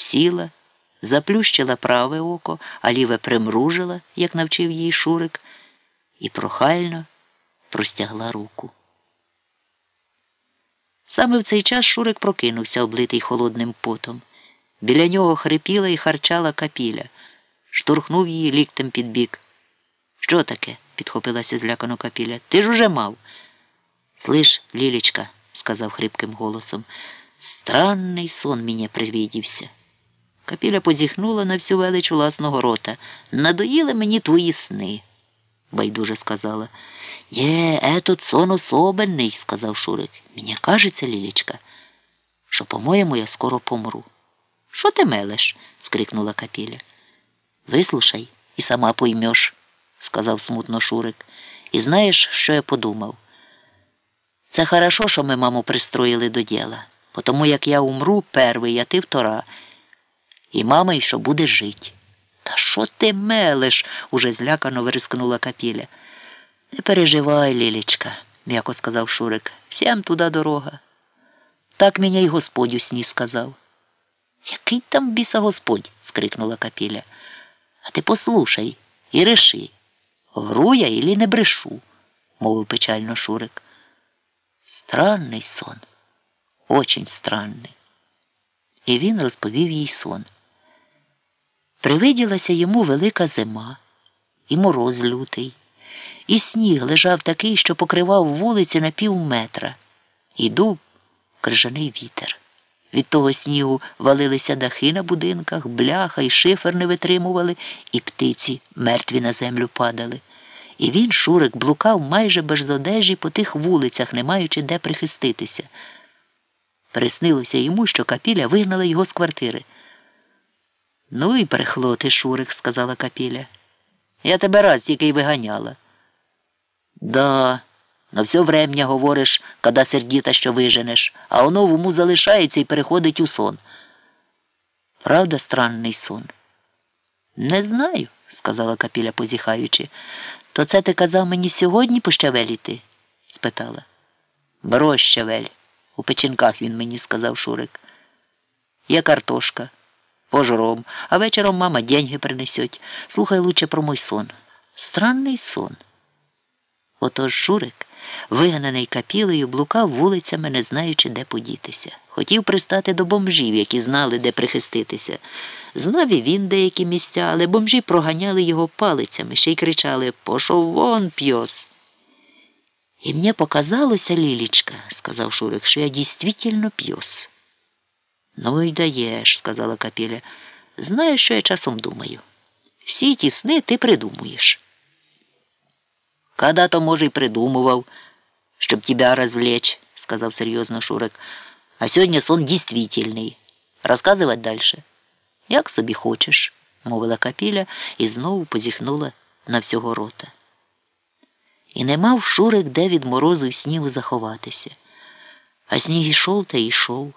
сіла, заплющила праве око, а ліве примружила, як навчив її Шурик, і прохально простягла руку. Саме в цей час Шурик прокинувся, облитий холодним потом. Біля нього хрипіла і харчала капіля, штурхнув її ліктем під бік. Що таке? підхопилася злякано капіля. Ти ж уже мав. Слиш, Лілічка, сказав хрипким голосом, странний сон мені привідівся. Капіля позіхнула на всю велич власного рота. Надоїли мені твої сни, байдуже сказала. Є, етот сон особенний, сказав Шурик. Мені кажеться, Лілічка, що, по-моєму, я скоро помру. Що ти мелеш? скрикнула Капіля. Вислушай і сама поймеш, сказав смутно Шурик. І знаєш, що я подумав? Це хорошо, що ми маму пристроїли до діла, тому як я умру перший, а ти втора. І мама й що буде жить. Та що ти мелеш? уже злякано вирискнула Капіля. Не переживай, Лілічка, м'яко сказав Шурик. Всім туди дорога. Так мені й Господь у сні сказав. Який там біса Господь? скрикнула Капіля. А ти послушай і реши, вру я ілі не брешу, мовив печально Шурик. Странний сон, очень странний. І він розповів їй сон. Привиділася йому велика зима, і мороз лютий, і сніг лежав такий, що покривав вулиці на пів метра, і дув крижаний вітер. Від того снігу валилися дахи на будинках, бляха і шифер не витримували, і птиці мертві на землю падали. І він, Шурик, блукав майже без одежі по тих вулицях, не маючи де прихиститися. Приснилося йому, що капіля вигнала його з квартири. Ну і перехлоти, Шурик, сказала капіля. Я тебе раз тільки й виганяла. Да, на все врем'я говориш, коли сердіта, що виженеш, а воно в уму залишається і переходить у сон. Правда, странний сон? Не знаю, сказала капіля, позіхаючи. То це ти казав мені сьогодні пощавеліти? спитала. Брось щавель. У печінках він мені сказав Шурик. Є картошка, пожром, а вечором мама деньги принесеть. Слухай лучше про мой сон. Странний сон. Отож Шурик, вигнаний капілею, блукав вулицями, не знаючи, де подітися. Хотів пристати до бомжів, які знали, де прихиститися. Знав і він деякі місця, але бомжі проганяли його палицями, ще й кричали Пошов вон, п'йос. І мені показалося, Лілічка, сказав Шурик, що я дійсно п'йос. Ну й даєш, сказала Капіля. Знаєш, що я часом думаю. Всі ті сни ти придумуєш. Когда то, може, й придумував, щоб тебя розвлечь, сказав серйозно Шурик. А сьогодні сон дійствительний. Розказувати дальше? Як собі хочеш, мовила Капіля і знову позіхнула на всього рота. І не мав Шурик де від морозу й снігу заховатися. А сніг ішов та йшов.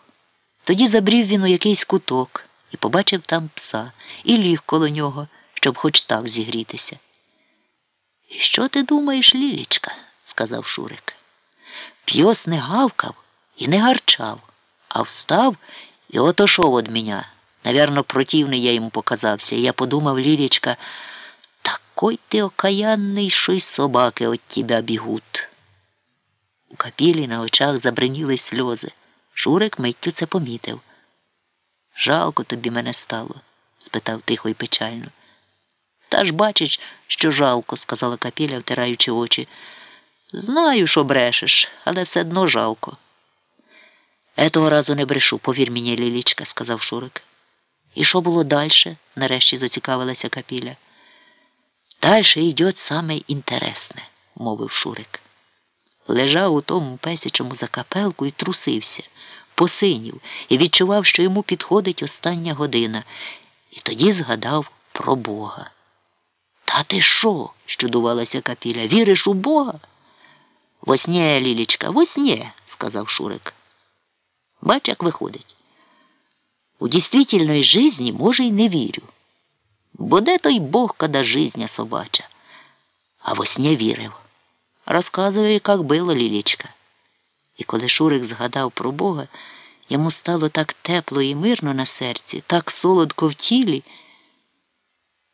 Тоді забрів він у якийсь куток і побачив там пса і ліг коло нього, щоб хоч так зігрітися. І що ти думаєш, Лілічка? сказав Шурик. П'йос не гавкав і не гарчав, а встав і отошов од мене. Навірно, противний я йому показався, і я подумав, Лілічка, такой ти окаянний, що й собаки от тебе бігуть. У капілі на очах забриніли сльози. Шурик миттю це помітив. Жалко тобі мене стало? спитав тихо й печально. Та ж бачиш, що жалко, сказала капіля, втираючи очі. Знаю, що брешеш, але все одно жалко. Етого разу не брешу, повір мені, Лілічка, сказав Шурик. І що було далі? нарешті зацікавилася капіля. Дальше йде саме інтересне, мовив Шурик. Лежав у тому песячому закапелку і трусився, посинів і відчував, що йому підходить остання година, і тоді згадав про Бога. Та ти що? щудувалася капіля. Віриш у Бога? Воснє, Лілічка, воснє, сказав Шурик. Бач, як виходить. У дійствительної жизни, може, й не вірю. Бо де той Бог, коли жизня собача? А во сні вірив. Розказує, як била Лілічка. І коли Шурик згадав про Бога, Йому стало так тепло і мирно на серці, так солодко в тілі.